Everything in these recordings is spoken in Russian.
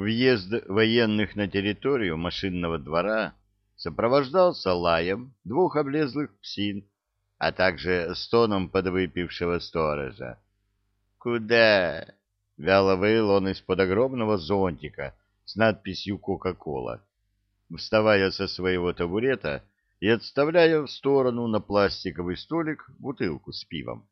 Въезд военных на территорию машинного двора сопровождался лаем двух облезлых псин, а также стоном подвыпившего сторожа. «Куда?» — вяло выл он из-под огромного зонтика с надписью «Кока-кола», вставая со своего табурета и отставляя в сторону на пластиковый столик бутылку с пивом.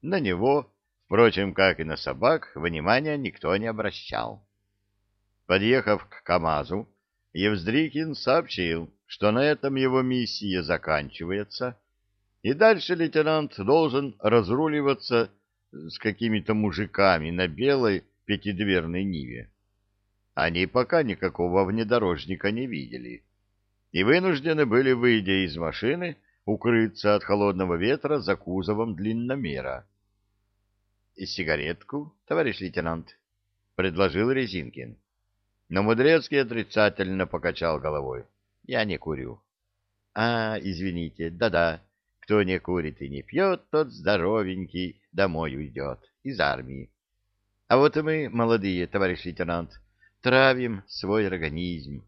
На него, впрочем, как и на собак, внимания никто не обращал. Подъехав к КамАЗу, Евздрикин сообщил, что на этом его миссия заканчивается, и дальше лейтенант должен разруливаться с какими-то мужиками на белой пятидверной Ниве. Они пока никакого внедорожника не видели и вынуждены были, выйдя из машины, укрыться от холодного ветра за кузовом длинномера. — Сигаретку, товарищ лейтенант, — предложил Резинкин. Но Мудрецкий отрицательно покачал головой. Я не курю. А, извините, да-да, кто не курит и не пьет, тот здоровенький домой уйдет из армии. А вот и мы, молодые, товарищ лейтенант, травим свой организм.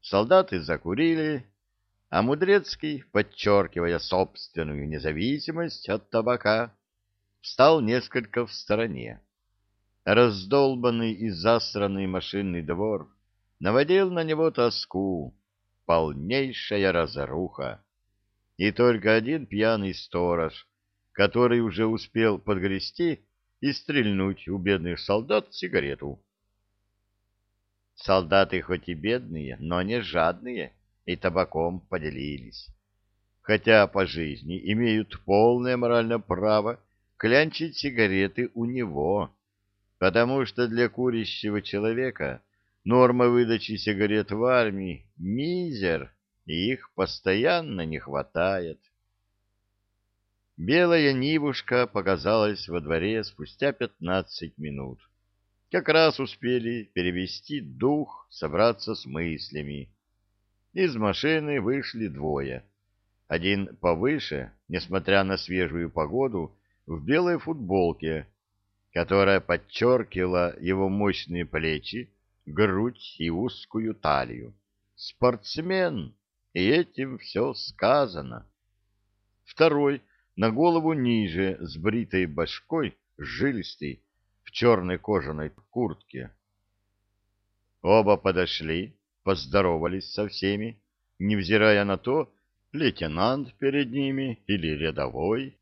Солдаты закурили, а Мудрецкий, подчеркивая собственную независимость от табака, встал несколько в стороне раздолбанный и засранный машинный двор наводил на него тоску, полнейшая разруха. И только один пьяный сторож, который уже успел подгрести и стрельнуть у бедных солдат сигарету. Солдаты хоть и бедные, но не жадные, и табаком поделились. Хотя по жизни имеют полное моральное право клянчить сигареты у него, потому что для курящего человека норма выдачи сигарет в армии — мизер, и их постоянно не хватает. Белая Нивушка показалась во дворе спустя пятнадцать минут. Как раз успели перевести дух, собраться с мыслями. Из машины вышли двое. Один повыше, несмотря на свежую погоду, в белой футболке, которая подчеркивала его мощные плечи, грудь и узкую талию. Спортсмен, и этим все сказано. Второй, на голову ниже, с бритой башкой, жилистый, в черной кожаной куртке. Оба подошли, поздоровались со всеми, невзирая на то, лейтенант перед ними или рядовой.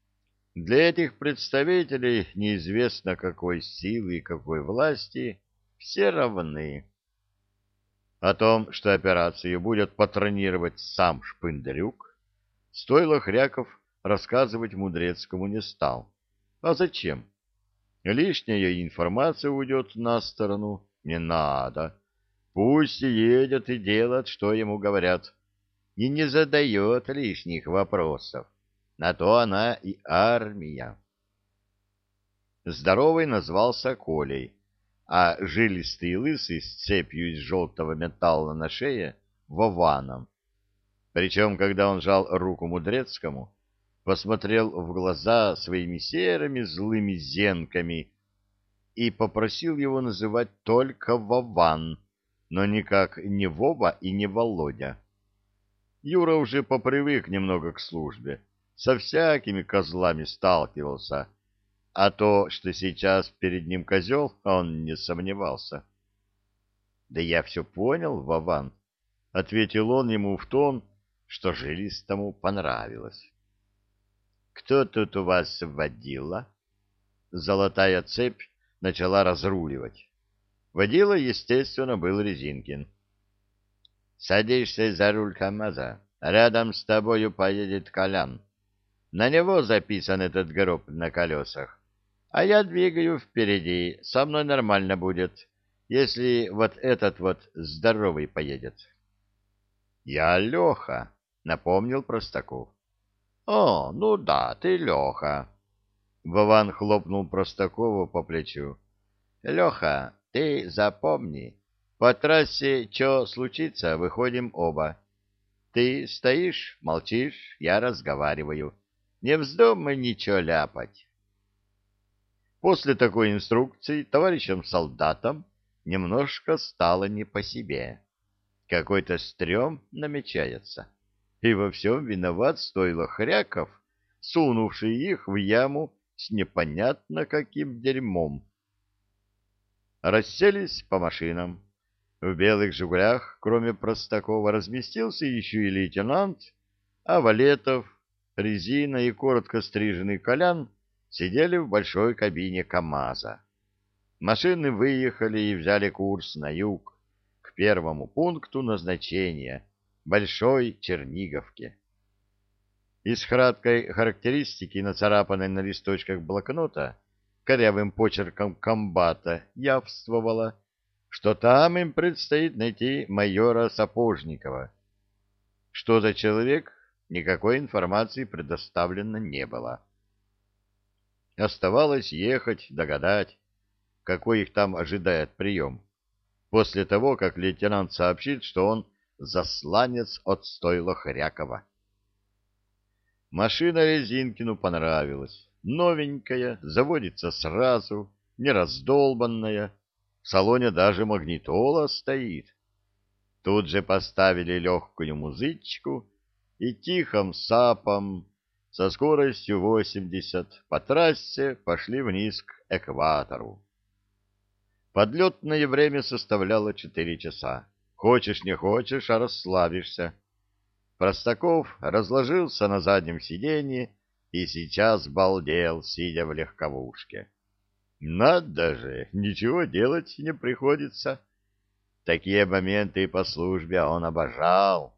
Для этих представителей неизвестно какой силы и какой власти все равны. О том, что операцию будет патронировать сам Шпындрюк, стоило Хряков рассказывать Мудрецкому не стал. А зачем? Лишняя информация уйдет на сторону. Не надо. Пусть едет и делает, что ему говорят. И не задает лишних вопросов. На то она и армия. Здоровый назвался Колей, а жилистый и лысый с цепью из желтого металла на шее — Вованом. Причем, когда он жал руку Мудрецкому, посмотрел в глаза своими серыми злыми зенками и попросил его называть только Вован, но никак не Вова и не Володя. Юра уже попривык немного к службе со всякими козлами сталкивался, а то, что сейчас перед ним козел, он не сомневался. — Да я все понял, Вован, — ответил он ему в тон, что жилистому понравилось. — Кто тут у вас водила? Золотая цепь начала разруливать. Водила, естественно, был Резинкин. — Садишься за руль КамАЗа, рядом с тобою поедет Колян. На него записан этот гроб на колесах. А я двигаю впереди, со мной нормально будет, если вот этот вот здоровый поедет. — Я Леха, — напомнил Простаков. — О, ну да, ты Леха. Вован хлопнул Простакова по плечу. — Леха, ты запомни, по трассе что случится, выходим оба. Ты стоишь, молчишь, я разговариваю. Не вздумай ничего ляпать. После такой инструкции товарищам солдатам немножко стало не по себе. Какой-то стрём намечается. И во всем виноват стойло хряков, сунувший их в яму с непонятно каким дерьмом. Расселись по машинам. В белых «Жигулях», кроме Простакова, разместился еще и лейтенант, а Валетов, Резина и коротко стриженный Колян сидели в большой кабине КамАЗа. Машины выехали и взяли курс на юг, к первому пункту назначения — Большой Черниговке. Из краткой характеристики, нацарапанной на листочках блокнота, корявым почерком комбата явствовало, что там им предстоит найти майора Сапожникова. Что за человек, никакой информации предоставлено не было. Оставалось ехать, догадать, какой их там ожидает прием, после того, как лейтенант сообщит, что он засланец от стойла Хрякова. Машина Резинкину понравилась. Новенькая, заводится сразу, не раздолбанная. В салоне даже магнитола стоит. Тут же поставили легкую музычку и тихим сапом со скоростью 80 по трассе пошли вниз к экватору. Подлетное время составляло 4 часа. Хочешь не хочешь, а расслабишься. Простаков разложился на заднем сиденье и сейчас балдел, сидя в легковушке. Надо же, ничего делать не приходится. Такие моменты по службе он обожал.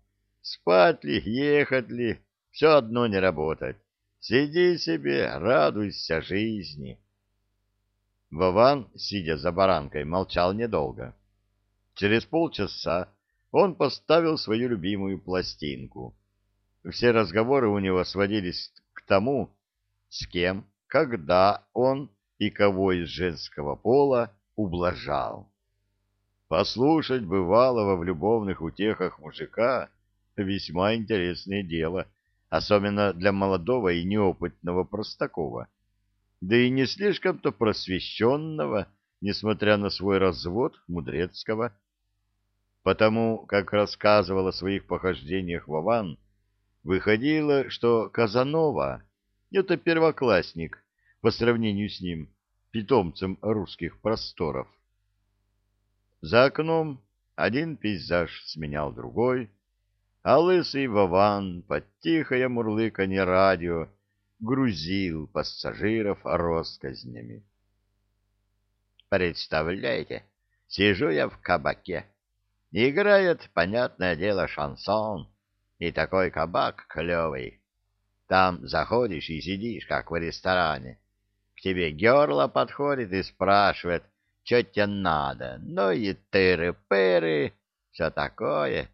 Спать ли, ехать ли, все одно не работать. Сиди себе, радуйся жизни. Вован, сидя за баранкой, молчал недолго. Через полчаса он поставил свою любимую пластинку. Все разговоры у него сводились к тому, с кем, когда он и кого из женского пола ублажал. Послушать бывалого в любовных утехах мужика — весьма интересное дело, особенно для молодого и неопытного Простакова, да и не слишком-то просвещенного, несмотря на свой развод Мудрецкого потому как рассказывал о своих похождениях Вован, выходило, что Казанова — это первоклассник по сравнению с ним, питомцем русских просторов. За окном один пейзаж сменял другой, а лысый Вован под тихое мурлыканье радио грузил пассажиров россказнями. «Представляете, сижу я в кабаке» Играет, понятное дело, шансон. И такой кабак клевый. Там заходишь и сидишь, как в ресторане. К тебе герла подходит и спрашивает, что тебе надо. Ну и тыры-пыры, все такое.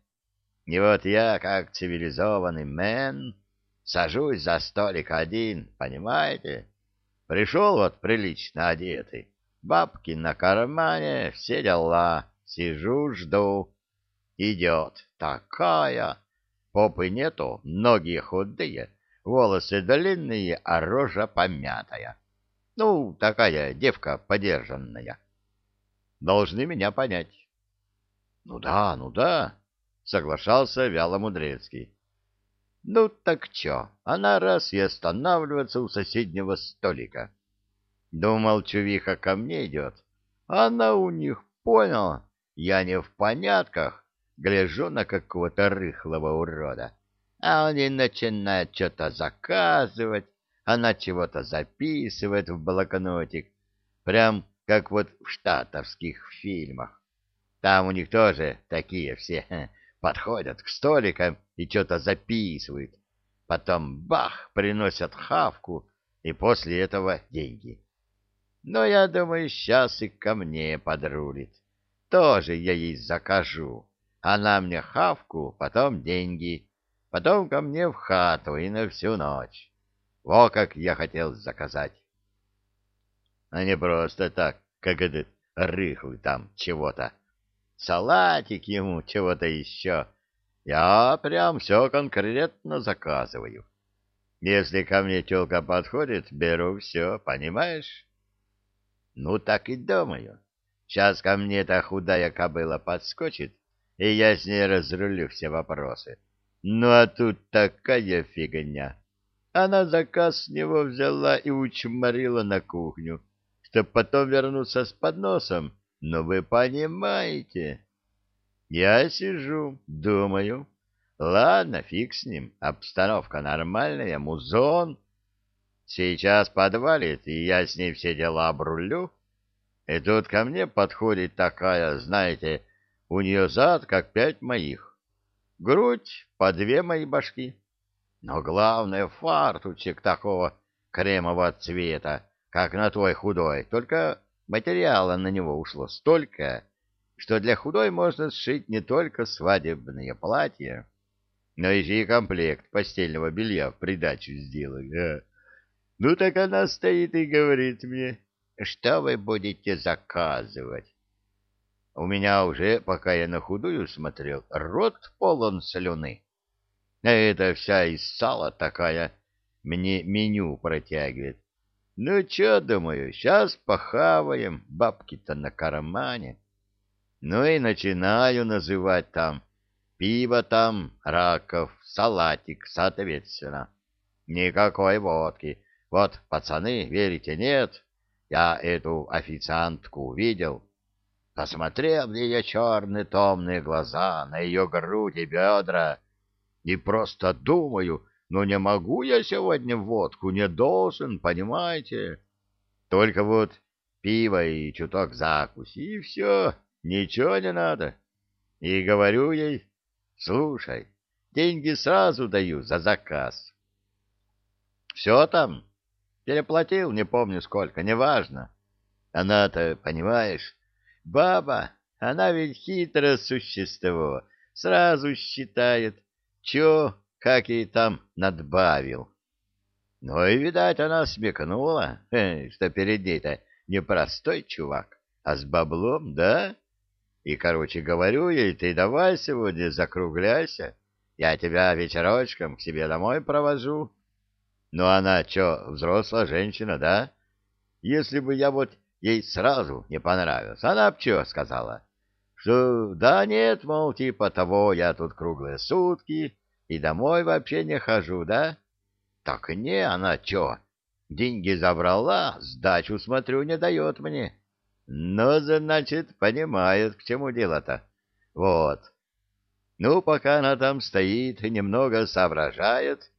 И вот я, как цивилизованный мэн, сажусь за столик один, понимаете? Пришел вот прилично одетый, бабки на кармане, все дела. Сижу, жду. Идет такая. Попы нету, ноги худые, волосы длинные, а рожа помятая. Ну, такая девка подержанная. Должны меня понять. Ну да, ну да, соглашался вяло Мудрецкий. Ну так чё, она раз и останавливается у соседнего столика. Думал, чувиха ко мне идет. Она у них, понял, я не в понятках, гляжу на какого-то рыхлого урода. А он и начинает что-то заказывать, она чего-то записывает в блокнотик, прям как вот в штатовских фильмах. Там у них тоже такие все подходят к столикам и что-то записывают. Потом бах, приносят хавку, и после этого деньги. Но я думаю, сейчас и ко мне подрулит. Тоже я ей закажу. Она мне хавку, потом деньги, потом ко мне в хату и на всю ночь. Во как я хотел заказать. А не просто так, как этот рыхлый там чего-то. Салатик ему, чего-то еще. Я прям все конкретно заказываю. Если ко мне телка подходит, беру все, понимаешь? Ну, так и думаю. Сейчас ко мне эта худая кобыла подскочит, и я с ней разрулю все вопросы. Ну а тут такая фигня. Она заказ с него взяла и учморила на кухню, чтоб потом вернуться с подносом. Но вы понимаете... Я сижу, думаю. Ладно, фиг с ним. Обстановка нормальная, музон. Сейчас подвалит, и я с ней все дела обрулю. И тут ко мне подходит такая, знаете, у нее зад, как пять моих. Грудь по две мои башки. Но главное, фартучек такого кремового цвета, как на твой худой. Только материала на него ушло столько, что для худой можно сшить не только свадебное платье, но еще и комплект постельного белья в придачу сделать. Ну так она стоит и говорит мне, что вы будете заказывать? У меня уже, пока я на худую смотрел, рот полон слюны. А это вся из сала такая мне меню протягивает. Ну, что, думаю, сейчас похаваем, бабки-то на кармане. Ну и начинаю называть там. Пиво там, раков, салатик, соответственно. Никакой водки. Вот, пацаны, верите, нет? Я эту официантку видел. Посмотрел в ее черные томные глаза, на ее грудь и бедра, и просто думаю, ну не могу я сегодня водку, не должен, понимаете? Только вот пиво и чуток закуси, и все, ничего не надо. И говорю ей, слушай, деньги сразу даю за заказ. Все там, Переплатил, не помню сколько, неважно. Она-то, понимаешь, баба, она ведь хитрое существо, сразу считает, чё, как ей там надбавил. Ну и, видать, она смекнула, что перед ней-то не простой чувак, а с баблом, да? И, короче, говорю ей, ты давай сегодня закругляйся, я тебя вечерочком к себе домой провожу. Но она что, взрослая женщина, да? Если бы я вот ей сразу не понравился, она б что сказала? Что да нет, мол, типа того, я тут круглые сутки и домой вообще не хожу, да? Так не, она что, деньги забрала, сдачу, смотрю, не дает мне. Ну, значит, понимает, к чему дело-то. Вот. Ну, пока она там стоит и немного соображает,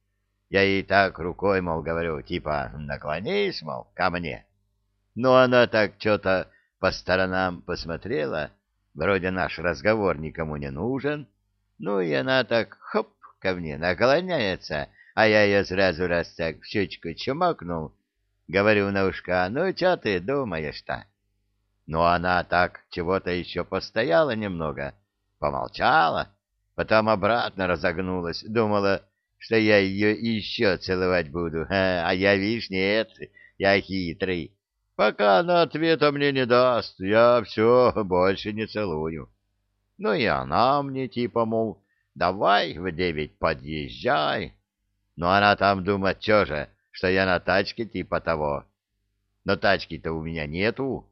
я ей так рукой, мол, говорю, типа, наклонись, мол, ко мне. Но она так что-то по сторонам посмотрела, вроде наш разговор никому не нужен. Ну и она так, хоп, ко мне наклоняется, а я ее сразу раз так в щечку чмокнул. Говорю на ушко, ну что ты думаешь-то? Но она так чего-то еще постояла немного, помолчала, потом обратно разогнулась, думала, что я ее еще целовать буду, а я, видишь, нет, я хитрый. Пока она ответа мне не даст, я все больше не целую. Ну и она мне типа, мол, давай в девять подъезжай. Но она там думает, что же, что я на тачке типа того. Но тачки-то у меня нету.